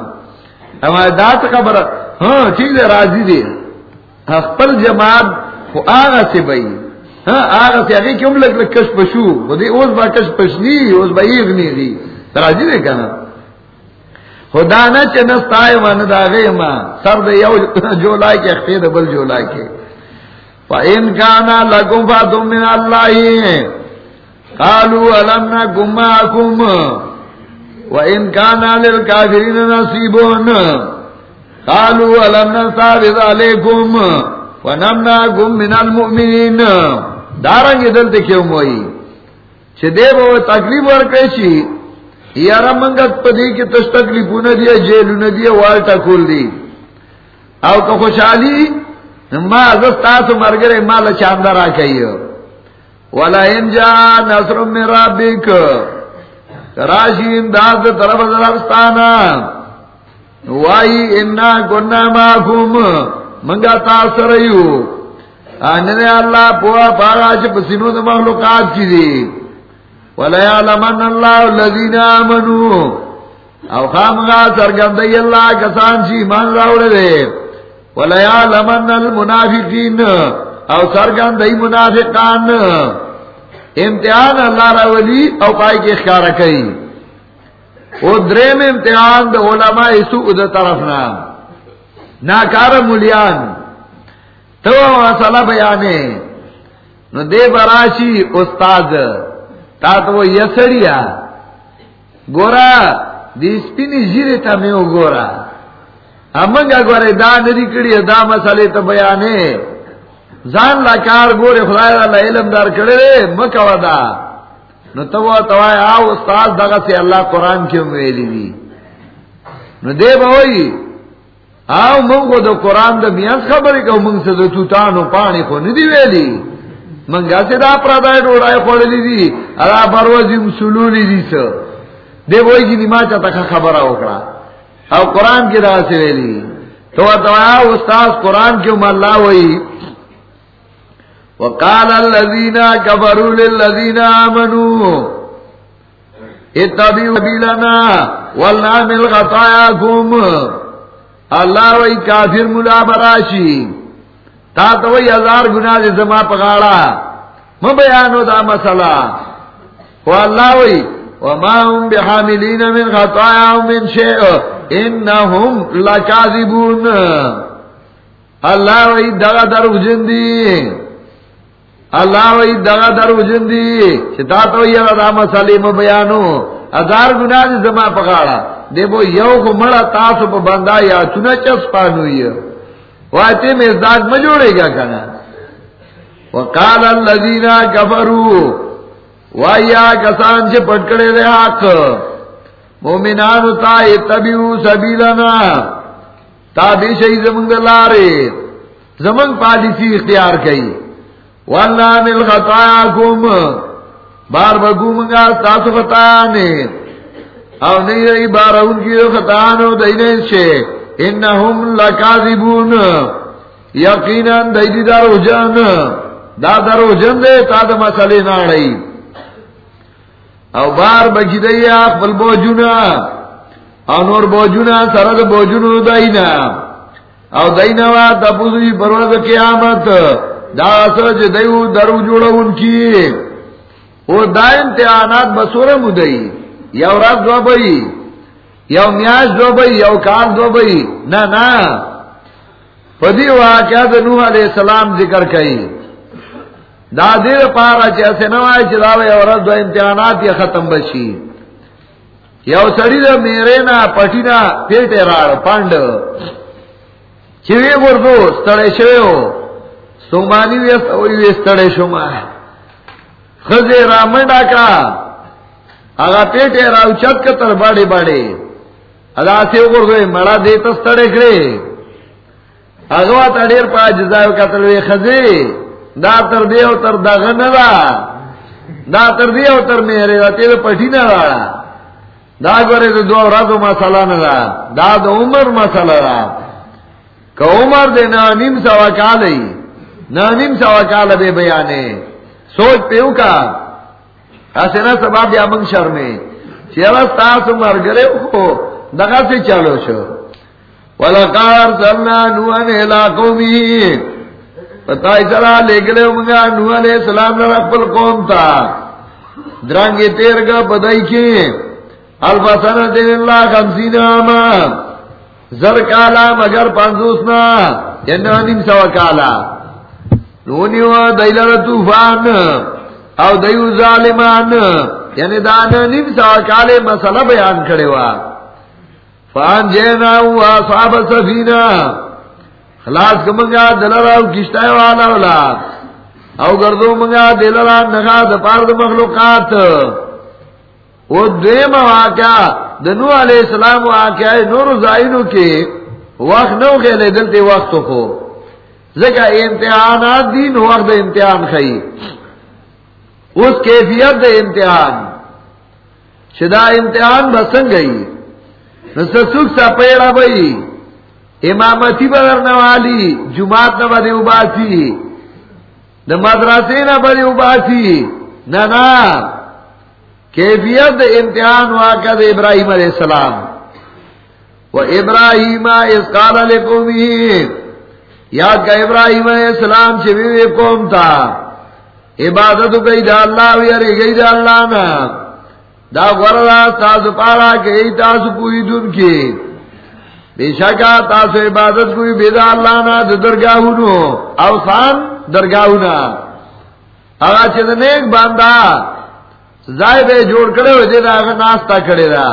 اما دا خبر ہاں ٹھیک دے، راضی دے۔ خپل جماعت خو آغا سے بئی۔ ہاں آگا سے آگے کیوں لگ لگ کش پشو۔ وہ دی اوز با کش پشنی اوز با ایغنی دی تراجی دے کنا؟ خدا نا چے نستائے من دا غی ما۔ سر دے یو جو لائے کے اخفی بل جو لائے کے فا ان کانا لکم فاتم من اللہ قالو علمنا گماکم و ان کانا للکافرین نصیبون قالو علمنا ثابت علیکم ونمنا گم من المؤمنین دارنگی دلتے کیوں موئی. چھے دے وہ تکلیف ورکے چی یارا منگت پدی کی تش تکلیفو ندیا جیلو ندیا والتا کھول دی. او که خوشحالی، ما ازستا تو مرگره مالا چاندر آکئیو ولا انجا نصر من ربک. راشی امداد طرف درستانا وائی، انا کننا ماکوم منگا تاثر ایو. آننے اللہ پوا پارا چھ پسینو دا مخلوقات کی دی. وَلَيَعْلَمَنَّ اللَّهُ الَّذِينَ آمَنُوا او خامغا سرگندی اللہ کسان چی ایمان راوڑے دے. وَلَيَعْلَمَنَّ الْمُنَافِقِينَ او سرگندی منافقان. امتحان اللہ راولی او پائی کے اخکارا کئی. او درم امتحان دا علماء سوء دا طرفنا. ناکار ملیان تو مسئلہ بیانے. نو دے براشی استاد تا تو یسڑیا. گورا، دی سپینی جیرے تا میں گورا. امنگا گورے دا ندی کڑی، دا مسئلے تا بیانے. زان لا کار گورے خدای اللہ علم دار کڑے مکو دا. نو تو توائی آو استاد دغا سے اللہ قرآن کیوں میلی دی نو دے بہوئی آو منگو دا قرآن دا میاز خبری کہ منگ سے دا توتانو پانی خو ندی ویلی منگا سے دا پرادائی ڈوڑائی خوڑلی دی ادا بروزی مسلولی دی سا دے بوئی کی نما چا تکا خبر اوکڑا او قرآن کی دا سے ویلی تو اتوایا استاذ قرآن کیوں مالا ہوئی وقال الذين كفروا للذين آمنوا اتبعوا سبيلنا ولنعمل خطاياكم اللہ وی کافر ملا براشی. تا تو وی ہزار گنا دے زما پکاڑا م بیانو دا مسئلہ. وہ اللہ وی، وما هم بحاملین من خطاياهم من شيء انهم لكاذبون اللہ وی دغا در جندی اللہ وی دغا در جندی چتا تو یہ دا مسئلے م بیانو۔ ہزار گنا دے زما پکاڑا دے وہ یو کو مڑا تاسو پہ بندہ یا چنا چس پانوئی واتے میں ازداد مجوڑے گا کنا۔ وقال الذین کفروا وایا کسان چھ پٹکڑے دے حق۔ مومنان تا اتبعو سبیلنا۔ تابی شئی زمنگ لارے زمنگ پالیسی اختیار کئی۔ واللہ من خطایاکم بار بگو منگا تاسو خطانے۔ او نہیں رہی بارہ ان کی خطانو دینے سے، انہم لکاذبون۔ یقیناً دیدی دار حجان دا در حجان دے، تا دا مسئلے ناڑی او بار بکی دی اخبر بوجونا۔ او نور بوجونا، سرد بوجونو دینا۔ او دینا وا تپوزی پرواز قیامت۔ دا سوچ دیو درو جوڑا ان کی، او دا امتحانات بسورم دئی یو رات دو بئی یو میاش دو بئی یو کال دو بئی نہ نہ پدی واقعہ دا نوح علیہ السلام ذکر کئی دا دیر پارا چی ایسے نوائی چی داوی یو رات دو امتحانات یا ختم بشی یو سڑی دا میرے نا پٹی نا پیٹے راڑ پانڈ چوی گردو ستڑے شوی ہو سومانی ویست اوی وی ستڑے شما خزی رامنڈا کا. اگا پیٹے راو چت کتر باڑے باڑے. اگا سیو گردو مڑا دیتا ستڑے کرے اگوا تا دیر پا جزائیو کتر وی خزی دا تر دیو تر دا غن دا. دا تر دیو تر میرے دا تیر پٹی نا راڑا دا گورے دا دو راتو مسئلہ ندا دا. دا عمر مسئلہ را کہ عمر دے نا نیم سوا کالی نا نیم سوا کال بے بیانے. سوچ پیو کا. ایسے نا سبا بیا منگ شرمے. چیرا ستاس مر گرے ہو دگا سے چلو شو. ولقار سلنا نوان علاقوں میں پتائی چلا لے گلے منگا نوان علیہ السلام رب القوم تا. درانگے تیر کا بدائی کی. الفسن دین اللہ خمسین آما. زر کالا مگر پانزوسنا یعنی نیم سوا کالا نونیو دیلر توفان او دیو ظالمان یعنی دانا نیم سوا کالے مسئلہ بیان کرے وا فان جینا ہوا صحاب سفینہ خلاص کمنگا دلرا کشتای والا اولا او گردو منگا دلرا نگا دپارد مخلوقات۔ وہ دیم واقعہ دنو علیہ السلام واقعہ نور زائنو کے۔ وقت نو کے لے دلتے وقت کو۔ ذکا امتحانات دین وقت امتحان خی۔ اس کیفیت دے امتحان۔ شدا امتحان بسن گئی۔ سسک سا پیڑا بئی۔ امامتی بدر نوالی، جماعت نہ بدے اباسی۔ نہ مدرسے نہ بدے اباسی۔ نہ نہ کیفیت امتحان واقع ابراہیم علیہ السلام۔ وہ ابراہیم اس کال علیہ یاد کا ابراہیم علیہ السلام سے قوم تھا عبادت گئی دا اللہ ویری گئی دا اللہ نا۔ دا غرلا تاس پارا کہ گئی تاس پوری دن کی۔ بے شکا تاس عبادت کوئی بیدا اللہ نا دا درگاہ اوسان درگاہ اگا چند ایک باندھا زائد جوڑ کرے ہو جے دا ناشتہ کرے دا۔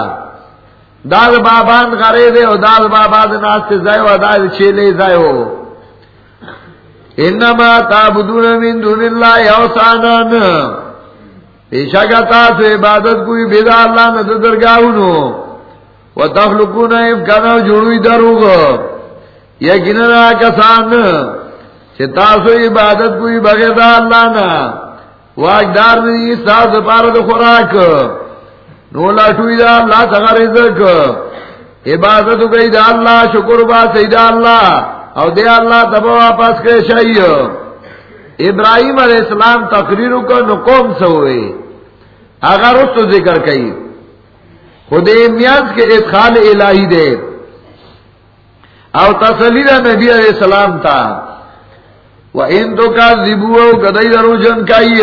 دال بابان کرے دے او دال بابا دے ناشتے زائے و دال چھیلے زائے ہو۔ انما تعبدون من دون اللہ یوسانان پیشا کا تاسو عبادت کوئی بیدا اللہ نہ درگاہونو. و تخلقون افکانو جوڑوی دروگ یقیننا کسان چھے تاسو عبادت کوئی بغیر اللہ نہ. واجدار نہیں ساز پارد خوراک. نو لاٹوی دا اللہ سغا رزق عبادت گئی دا اللہ، شکر با سیدہ اللہ. او دے اللہ تبا واپس کے شائی ابراہیم علیہ السلام تقریروں کو نقوم سے ہوئے اگر اس تو ذکر کئی. خود میاز کے ادخال الہی دے. او تسلیدہ نبی علیہ السلام تھا وہ ان تو کا زبو گدئی درو جن کائی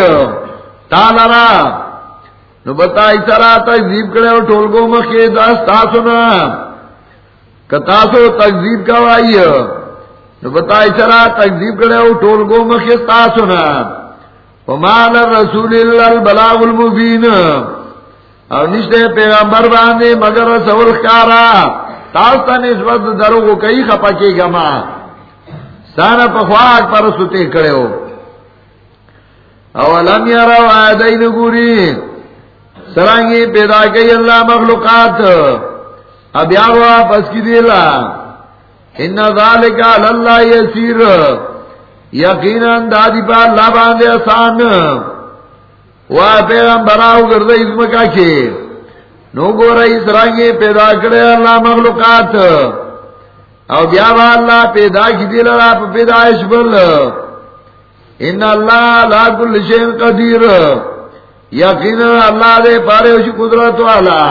تالارا نو بتائی سرا تکزیب کرے اور ٹول کو مکے دس تاسو نا کتاسو تکزیب کوائی نو بتائی سرا تکزیب کرے اور ٹول کو مکے تاسو نا۔ ومان الرسول اللہ البلاغ المبین۔ او نشتے پیغمبر باندے مگر رسول کارا تاستا نسبت درو کو کئی خپا کی گما سانا پخواک پر ستے کڑے ہو۔ اولم یارو آیدین گوری۔ سرانگی پیدا کئی اللہ مخلوقات۔ اب یا واپس کی دیلا۔ ان ذالکا للہ یسیر یقینا دادی پا اللہ باندے آسان. وا پیغمبر آو گردہ اس مکا کے. نو گو رئی سرانگی پیدا کرے اللہ مخلوقات. او بیا با اللہ پیدا کی دیل را پا پیدایش بل. ان اللہ لا کل شین قدیر یقین اللہ دے پارے وشی قدرت والا.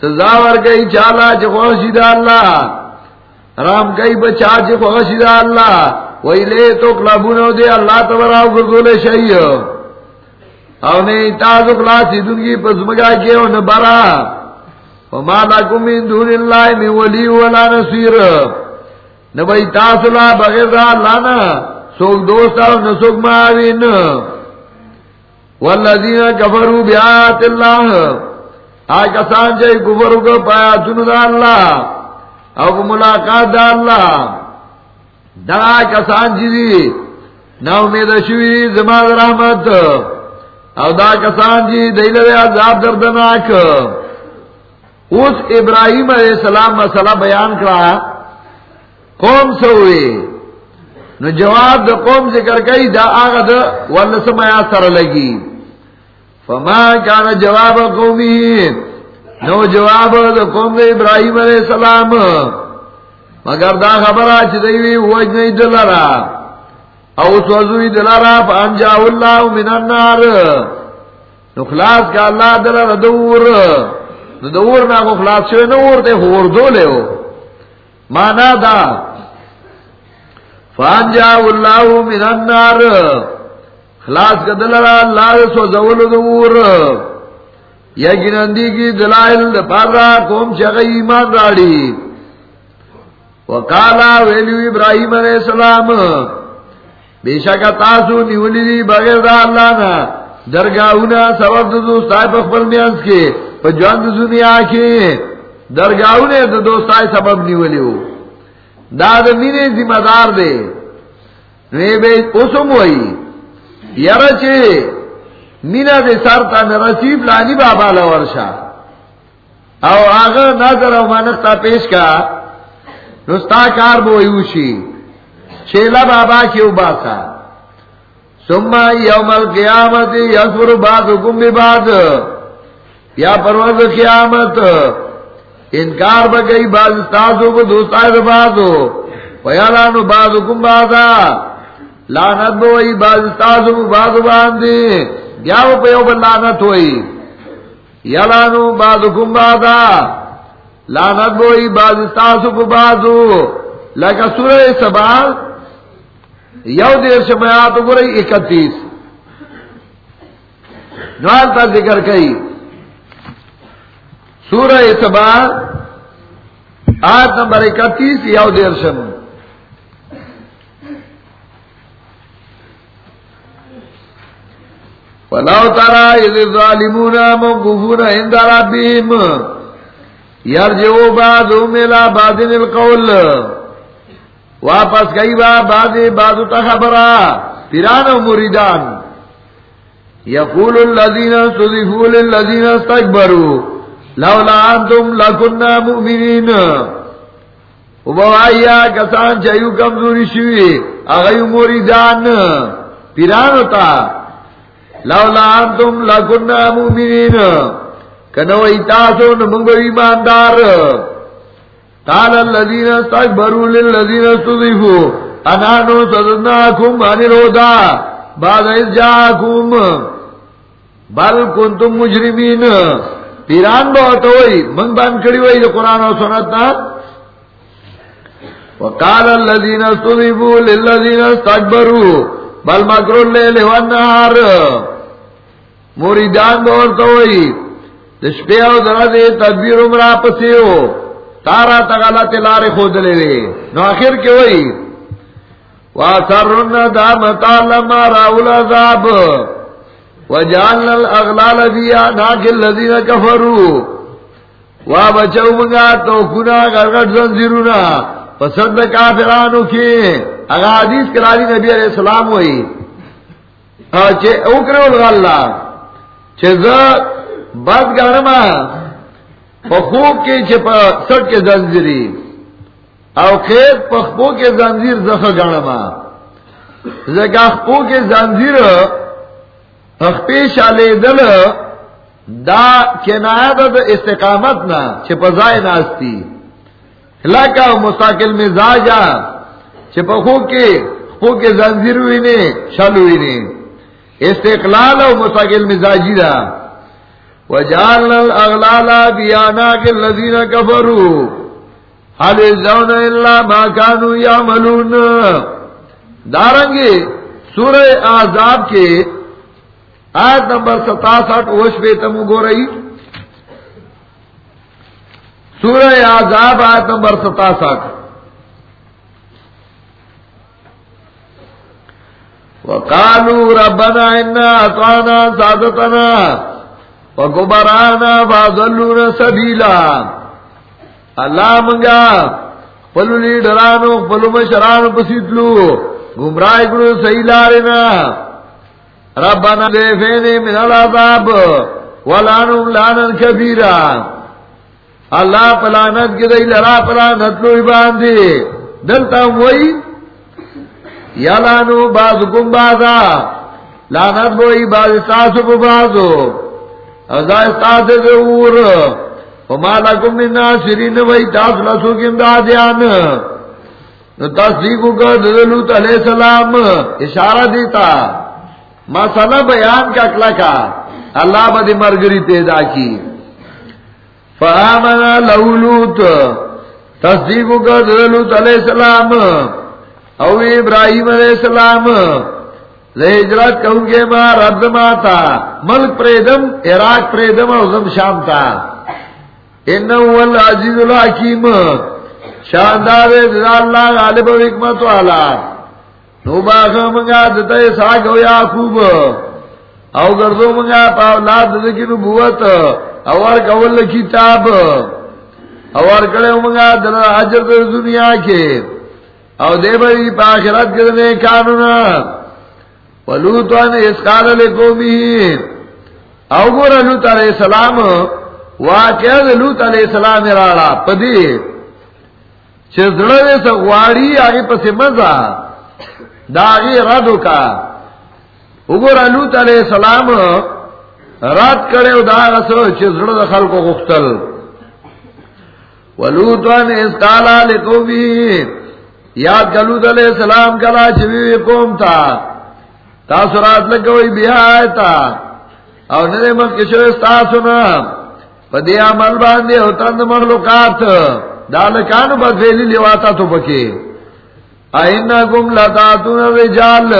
سزا ور گئی چالا چی خوشی دا اللہ. رام گئی بچا چی خوشی دا اللہ، وی لے تو کلابونو دے اللہ تبراو گردول شئی۔ او نہیں تازو کلاسی دنگی پسمگا کیو نبرا۔ وما لكم من دون الله من ولي ولا نصیر۔ نصير نبي تاسلا بغیر اللہ نا، سوک دوستا و نسوک معاوین والذین کفروا بیات اللہ۔ آج کسان چاہیے کفر کو پایا چن دا اللہ۔ او ملاقات دا اللہ دا کسان چیزی نہ امید شوی زمان رحمت. او دا کسان جی دیل عذاب دردناک. اس ابراہیم علیہ السلام مسئلہ بیان کرا قوم سے ہوئے نو جواب دا قوم ذکر کئی دا آغا دا والسمایا سر لگی فما کان جواب قومی نو جواب دا قوم دا ابراہیم علیہ السلام. مگر دا خبر آچ دیوی وجنی دلرا او سوزوی دلرا فانجاو اللہ من النار. نو خلاص کا اللہ دلرا دور نو دور نا کو خلاص شوی نور تے خور دو لے ہو مانا دا. فانجاو اللہ من النار. خلاص کا دلرا اللہ سو زول دور یقین اندی کی دلائل پارا قوم شغی ایمان راڑی. وکالا ویلو ابراہیم علیہ السلام بے شک تاسو نیولی دی بغیر دا اللہ نا، درگاہونا سبب دو دوستائی پا خبر میانس کے، پا جوان دو دنیا کے، درگاہونے دو دوستائی سبب نیولی ہو دا دا مینے ذمہ دار دے. نوے بے اسم ہوئی. یرا چے مینا دے سر تا نرسیب لانی بابا لورشا او آغا نظر او مانختا پیش کا. نستا کار بوئیوشی چیلا بابا کیو باسا سما یوم القیامت یسور باد حکم باد یا پرورد قیامت. انکار بگئی باز استاسو کو دوستائے بازو ویالانو باز حکم بازا لانت بوئی باز استاسو کو بازو باندی. گیاو پیو بل لانت ہوئی۔ یلانو باز حکم بازا لانت بوئی باز استاسو کو بازو لکا سورہ سبال یو دیر شمیات گو رہی اکتیس۔ نوال تا ذکر کئی۔ سورہ سبا، آیت نمبر اکتیس، یو دیر شم فلاو تارا اذ الظالمون موقفون عند ربهم یرجعو بعضهم الى بعض القول واپس گئی با بعض بعض تا خبرا پیران و مریدان یقول الذین صدفوا للذین استکبروا لولا انتم لکننا مؤمنین و بوایا کسان چایو کمزوری شوی اغیو مریدان، پیران تا لولا انتم لکننا مؤمنین کنو ایتاسو ایماندار. قال الذين استكبروا للذين استضيفوا انانو صدناكم عن الهدى. بعد اذ جاءكم بل كنتم پیران بہت ہوئی من بان کری ہوئی جو قرآن و سنت نا. وقال الذين استضيفوا للذين استكبروا بل مکر الليل والنهار مریدان بہت ہوئی دشپے او درد تدبیر عمرہ تارا تگالا تلارے خود لے لے نو آخر کے وئی پسند کافرانو کی اگا حدیث نبی علیہ السلام ہوئی چھے اوکرے الغاللہ چھے بد گرما خوب کے چھپا سٹ کے زنجیری او خیت پخبو کے زنجیر زخ گڑما زکا کے زنجیر اخپیش علی دل، دا کنایت دا استقامت نا چھپا زائے ناستی. لکا مستقل مزاجا چھپا خوب کے خبو کے زنجیر ہوئی نے شل ہوئی نے. استقلال و مستقل مزاجی دا. وجعلنا الاغلال بياناك الذين كفروا. هل يجزون الا ما كانوا يعملون. دارنگے سورہ آزاد کے آیت نمبر ستاسٹھ اوش پہ تم گو رہی. سورہ آزاد آیت نمبر ستاسٹھ. وقالوا ربنا انا اطعنا سادتنا وکبرانا فاضلون سبیلا اللہ منگا، پلو لیڈرانو، پلو مشرانو پسیتلو گمراہ کرو صحیح لارنا. ربنا دے فینے من العذاب ولانم لانا کبیرا. اللہ پلانت کی دی لرا پلانت لوی باندی دلتا ہوئی یا لانو باز بازکم بازا. لانت بوئی باز تاسو کو بازو. ازا استاس دور وما لکم من ناصرین وی تاس لسو کم دادیان. تصدیق کا دلوت علیہ السلام. اشارہ دیتا. مسئلہ بیان کا اکلا کا. اللہ بدی مرگری پیدا کی. فآمنا لولوت تصدیق کا دلوت علیہ السلام. او ابراہیم علیہ السلام ہجرت کہوں گے ماں رد ماتا ملک پریدم عراق پریدم اور زم شام تھا ان عزیز الحکیم، شاندار اللہ غالب و حکمت والا۔ نو باغ منگا دتا ساگ ہو یا خوب او گردو منگا پاولاد کی نبوت۔ اور کول کتاب۔ اور کڑے منگا دل حجر دنیا کے۔ او دے بری پاخرت کرنے قانون پلوتوان اس قال لقومی او گور لوت علیہ السلام، واقعہ لوت علیہ السلام راڑا، پدی. چزڑے سے غواڑی آگے پس مزا. داغی ردو کا. اگر لوت علیہ السلام رات کرے داغ سو چزڑ خلق کو گختل ولوتوان اس قالا لقومی یاد کلوت علیہ السلام کلا چوی قوم تھا تاثرات لگوئی بیا آئیتا او ندے مکشو استاسو نا. پا دی عمل باندے ہوتند مخلوقات. دالکانو بدفیلی لیواتا تو بکی اینکم لتاتون رجال.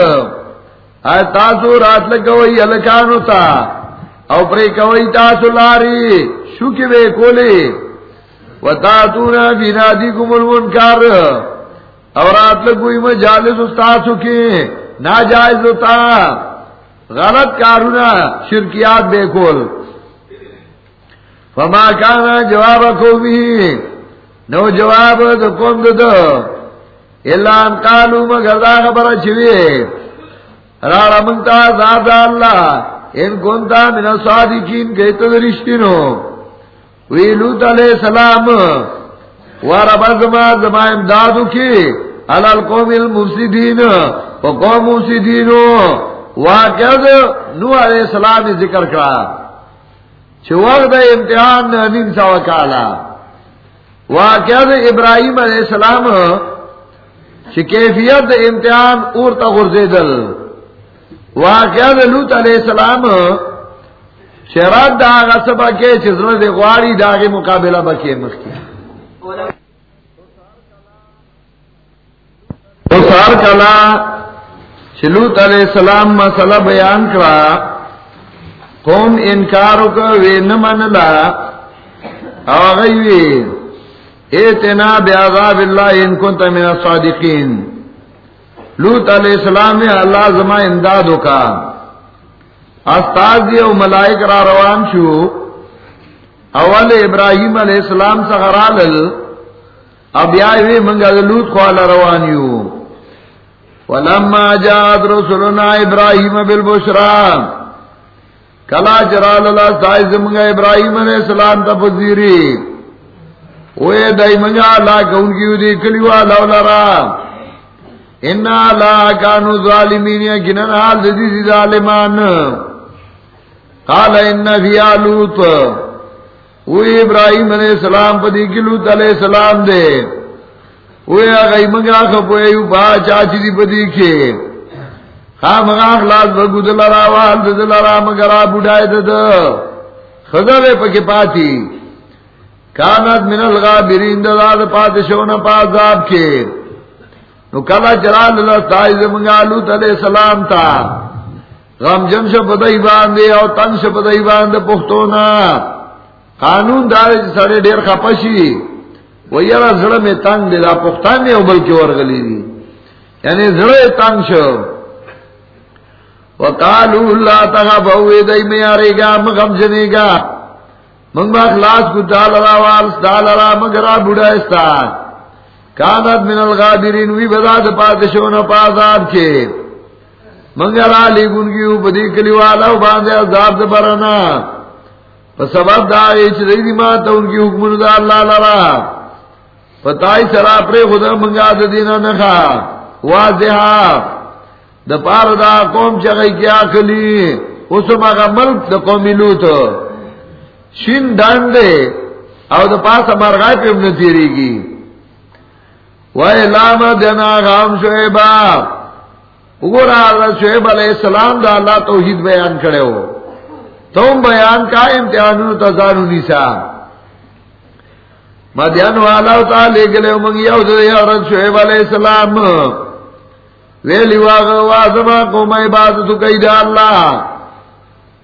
آئی تاسو رات لگوئی الکانو تا. او پری کوئی تاسو لاری. شوکی بے کولی. و تاتون بینادی کم المنکر اور رات لگوئی مجالس استاسو کی ناجائز ہوتا غلط کارونا، شرکیات بے کول فما کانا جواب کو بھی نو جواب دو کون دو اللہ ان قالو مگر دا خبر چوئے راڑا منتا ذات اللہ، ان کونتا من صادقین کہتا درشتینو ویلوت علیہ السلام وارب ازما زما امدادو کی علال قوم المفسدین و قوم مفسدینو واقع نو علیہ السلام ذکر کرا۔ چھ وقت امتحان نیم سوا کالا۔ واقع ابراہیم علیہ السلام چھ کیفیت امتحان اور تغرزیدل واقع لوت علیہ السلام شراد دا آغا سبا کے چھ دے غواری دا مقابلہ بکے مخی سار کلا چلوت علیہ السلام مسئلہ بیان کرا، قوم انکارو کا وی نمانلا آغیوی ایتنا بیعذاب اللہ ان کنتا من الصادقین. لوت علیہ السلام نے اللہ زما امدادو کا استاذ دیو ملائک را روان شو. اول ابراہیم علیہ السلام سغرالل اب یاوی منگا لوت خوالا روانیو ولما جاءت رسولنا ابراہیم بالبشرا، کلا جرال اللہ سائز منگا ابراہیم علیہ السلام تا پذیری۔ اوے دائی منگا لا کون کیو دی کلیوا لولا انا لا کانو ظالمین یکنن حال دی دی ظالمان۔ قال ان فی آلوت۔ اوے ابراہیم علیہ السلام پا دی کلوت علیہ السلام دے۔ اوے آگئی منگا پاتی۔ کانت من کے۔ نو کلا جلال اللہ تائز منگا لوت علیہ تا۔ غم جم شا بدائی باندے او تن شا بدائی باندے پختونا۔ قانون دارے سڑے دیر خپشی۔ وہ یار زڑ میں تنگ دے دا پختان نے بلکہ ورگلی دی یعنی زڑ تنگ شو. وقالوا لا تخافوا دای میں ارے گا مغم جنے گا منگ اخلاص کو، دال را وال، دال را مگرا بڑا استا. کانت من الغابرین، وی بدا بزاد پادشون پازاب کے منگلا لی گن کی بدی کلی والا باندھے عذاب دبرنا سبب دا ایچ ریدی ماتا ان کی حکم دا اللہ لرا پتائی سرا پر خدا منگا دینا نخا. واضحا. دا پار دا قوم چگئی کیا کلی. اسم آگا ملک دا قومی لوت شین ڈانڈے او دا پاس مرغائی پہ امن تیری گی. وَإِلَامَ لام دینا غام شعبہ اگورا شعب علیہ السلام دا اللہ توحید بیان کرے ہو. تم بیان کا امتحان تزانو نیسا. مدین والا تا لے گلے منگی او دے حضرت شعیب علیہ السلام۔ ویلی واغ وازما کو میں عبادت کئی دا اللہ۔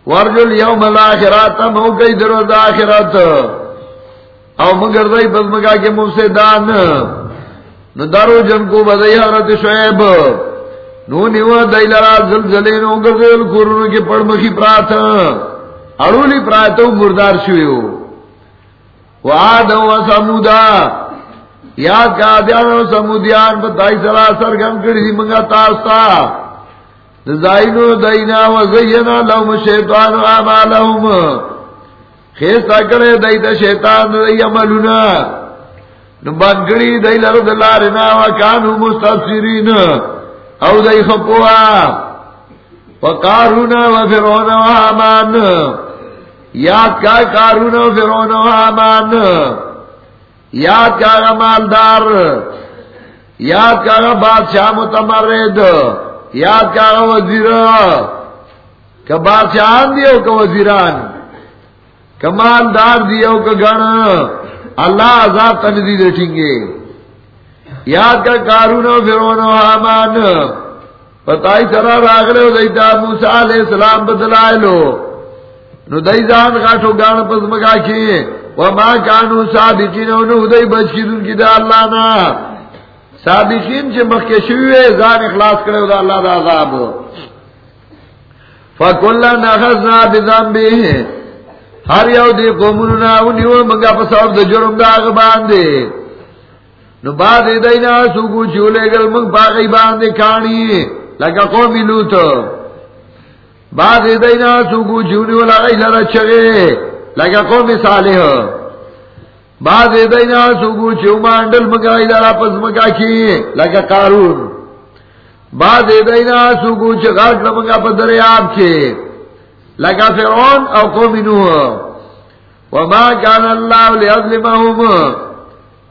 ورجل یوم الاخرات مو کئی دروز آخرت۔ او مگر دائی بزمگا کے مفسدان۔ نو درو جن کو بدائی حضرت شعیب۔ نو نیو دائی لرا زلزلے نو گزل کرنو کی پڑمخی پرات۔ اڑولی پراتو مردار شویو۔ وعاد و سمودا. یاد کا دیان و سمودیان بتائی سرا سرگم کری دی منگا تاستا. زائنو دینا و زینا لهم شیطان و آمالهم خیستا کرے دیتا شیطان دی عملونا. نبان کری دی لرد لارنا و کانو مستفسرین او دی خپوا. وقارونا و فرعون و حامان. یاد کا کارون و فرون و حامان. یاد کا مالدار. یاد کا بادشاہ متمرد. یاد کا وزیر. کہ بادشاہان دیو کہ وزیران. کہ مالدار دیو کہ گن. اللہ عذاب تندی دیٹھیں گے. یاد کا کارون و فرون و حامان. پتائی سرا راگلے ہو دیتا موسیٰ علیہ السلام بدلائے لو. نو دای ځان غاټو غاڼه پس مګه کی و ما کانو صادقین نو دای بچ کی دن کی دا الله نا صادقین چې مخکې شوی ځان اخلاص کړو دا الله دا عذاب. فکلنا نخذنا بذنبه. هر یو دی قومنا او نیو منګه په سبب د جرم دا غ باندې. نو بعد دینا سوګو چولې ګل موږ باغی باندې کانی لکه قوم لوط. بعد دینا سوگو جونی والا غی چگے لگا قوم صالح. بعد دینا سوگو چو مانڈل مگا غی پس مگا کی، لگا قارون. بعد دینا سوگو چو غرق لمگا پس دریاب کی، لگا فرعون او قوم نوح. وما کان اللہ لیظلمہم.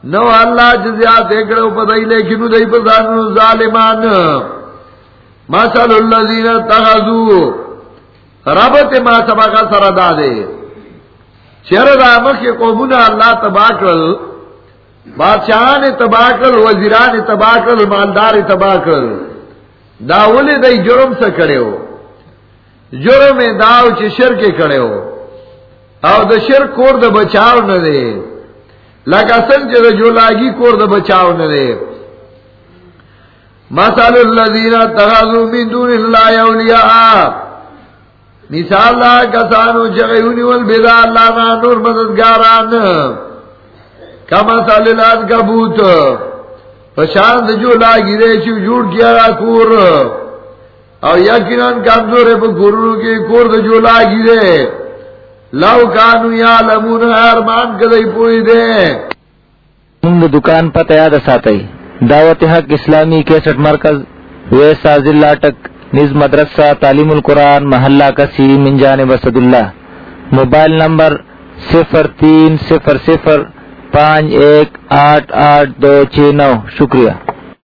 نو اللہ جزیات اکڑو پدائی لیکنو دی پسانو ظالمان. مثل اللذین اتخذو ربط ما سبا کا سر دا دے۔ چر رامک قومنا اللہ تباکل بادشاہ نے تباکل وزیران تباکل مالدار تباکل داول دئی جرم سے کھڑے ہو۔ جرم داو چ شر کے ہو۔ او د شر کور د بچاو نہ دے۔ لگا سنگ جو جو لاگی کور د بچاو نہ دے۔ مثال الذين تغذوا من دون الله اولیاء۔ مثال لا کسانو چغیونی والبدا اللہ نا نور مددگاران. کما سال الان کبوت. پشاند جو لاگی رے چو جوڑ کیا را کور. او یقیناً کمزور ہے پا کورنو کے کور دا جو لاگی رے لو کانو یا لمون ارمان کدائی پوئی دے. منگ دکان پتہ یاد ساتھ دعوت حق اسلامی کیسٹ مرکز، ویسا ضلع ٹک نز مدرسہ، تعلیم القرآن، محلہ کسی منجان وسد اللہ موبائل نمبر صفر تین صفر صفر پانچ ایک آٹھ آٹھ دو چھ نو۔ شکریہ۔